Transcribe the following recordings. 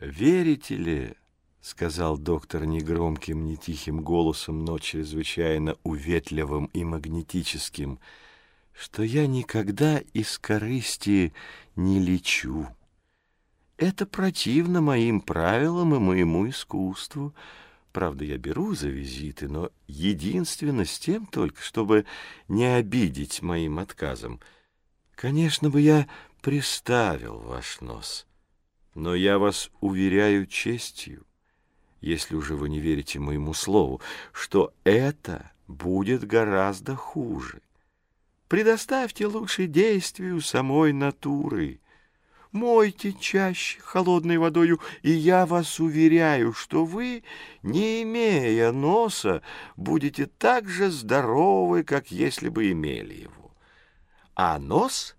«Верите ли, — сказал доктор негромким, не тихим голосом, но чрезвычайно уветливым и магнетическим, — что я никогда из корысти не лечу. Это противно моим правилам и моему искусству. Правда, я беру за визиты, но единственно с тем только, чтобы не обидеть моим отказом. Конечно бы я приставил ваш нос». Но я вас уверяю честью, если уже вы не верите моему слову, что это будет гораздо хуже. Предоставьте лучше действию самой натуры. Мойте чаще холодной водою, и я вас уверяю, что вы, не имея носа, будете так же здоровы, как если бы имели его. А нос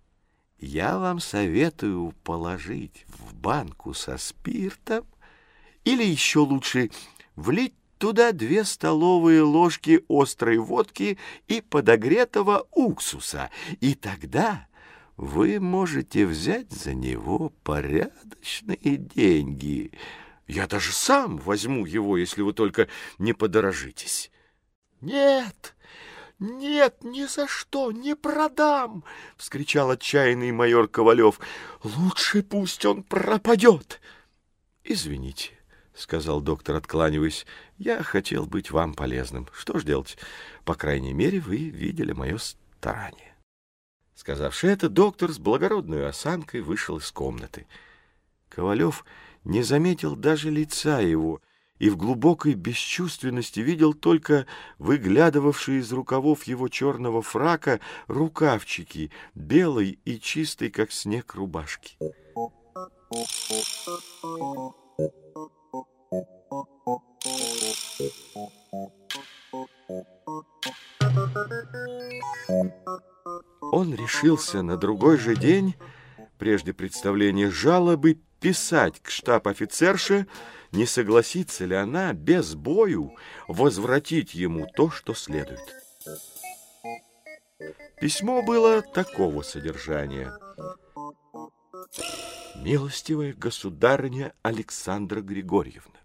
я вам советую положить в банку со спиртом или еще лучше влить туда две столовые ложки острой водки и подогретого уксуса, и тогда вы можете взять за него порядочные деньги. Я даже сам возьму его, если вы только не подорожитесь. Нет, «Нет, ни за что, не продам!» — вскричал отчаянный майор Ковалев. «Лучше пусть он пропадет!» «Извините», — сказал доктор, откланиваясь, — «я хотел быть вам полезным. Что ж делать? По крайней мере, вы видели мое старание». Сказавши это, доктор с благородной осанкой вышел из комнаты. Ковалев не заметил даже лица его — и в глубокой бесчувственности видел только выглядывавшие из рукавов его черного фрака рукавчики, белой и чистой, как снег, рубашки. Он решился на другой же день, прежде представления жалобы, писать к штаб-офицерше, не согласится ли она без бою возвратить ему то, что следует. Письмо было такого содержания. «Милостивая государыня Александра Григорьевна,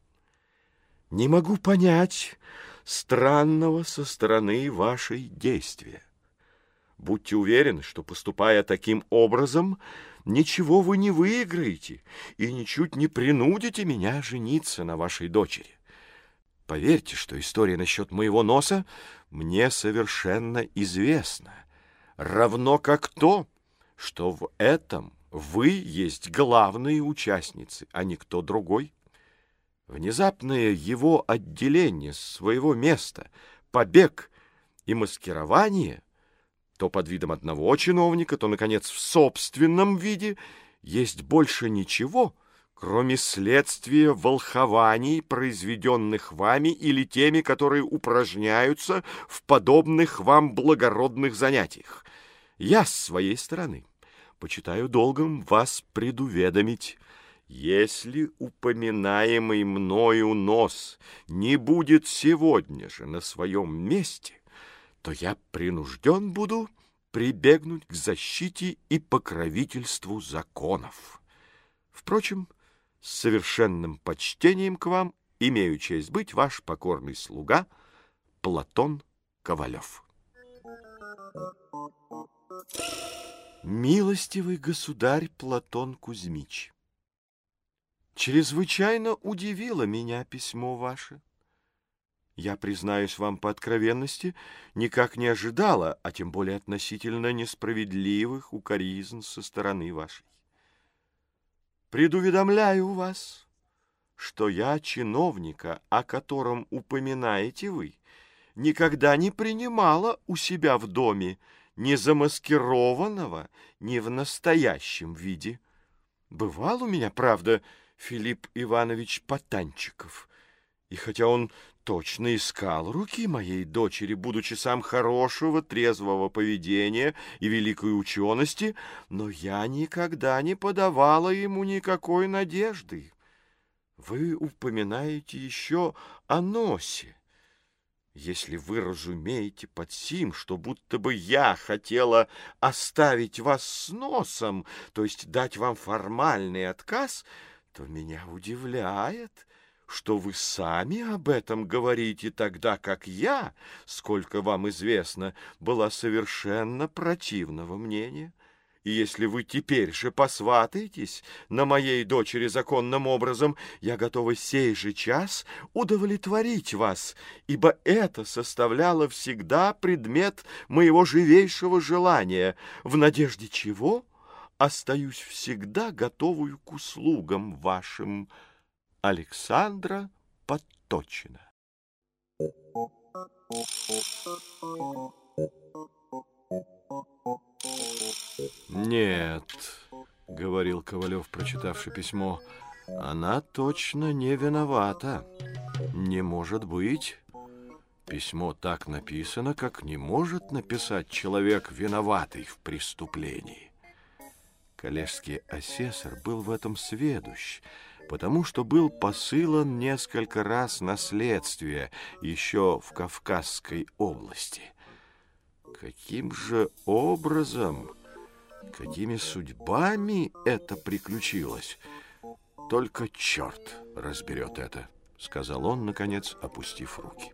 не могу понять странного со стороны вашей действия. Будьте уверены, что, поступая таким образом, ничего вы не выиграете и ничуть не принудите меня жениться на вашей дочери. Поверьте, что история насчет моего носа мне совершенно известна, равно как то, что в этом вы есть главные участницы, а не кто другой. Внезапное его отделение с своего места, побег и маскирование — то под видом одного чиновника, то, наконец, в собственном виде, есть больше ничего, кроме следствия волхований, произведенных вами или теми, которые упражняются в подобных вам благородных занятиях. Я, с своей стороны, почитаю долгом вас предуведомить, если упоминаемый мною нос не будет сегодня же на своем месте, то я принужден буду прибегнуть к защите и покровительству законов. Впрочем, с совершенным почтением к вам имею честь быть ваш покорный слуга Платон Ковалев. Милостивый государь Платон Кузьмич, чрезвычайно удивило меня письмо ваше. Я, признаюсь вам по откровенности, никак не ожидала, а тем более относительно несправедливых укоризн со стороны вашей. Предуведомляю вас, что я чиновника, о котором упоминаете вы, никогда не принимала у себя в доме ни замаскированного, ни в настоящем виде. Бывал у меня, правда, Филипп Иванович Потанчиков, и хотя он точно искал руки моей дочери, будучи сам хорошего, трезвого поведения и великой учености, но я никогда не подавала ему никакой надежды. Вы упоминаете еще о носе. Если вы разумеете под сим, что будто бы я хотела оставить вас с носом, то есть дать вам формальный отказ — то меня удивляет, что вы сами об этом говорите, тогда как я, сколько вам известно, была совершенно противного мнения. И если вы теперь же посватаетесь на моей дочери законным образом, я готова сей же час удовлетворить вас, ибо это составляло всегда предмет моего живейшего желания, в надежде чего остаюсь всегда готовую к услугам вашим. Александра Подточина. «Нет», — говорил Ковалев, прочитавший письмо, — «она точно не виновата. Не может быть. Письмо так написано, как не может написать человек, виноватый в преступлении». Коллежский асессор был в этом сведущ, потому что был посылан несколько раз на следствие еще в Кавказской области. Каким же образом, какими судьбами это приключилось? Только черт разберет это, сказал он, наконец, опустив руки.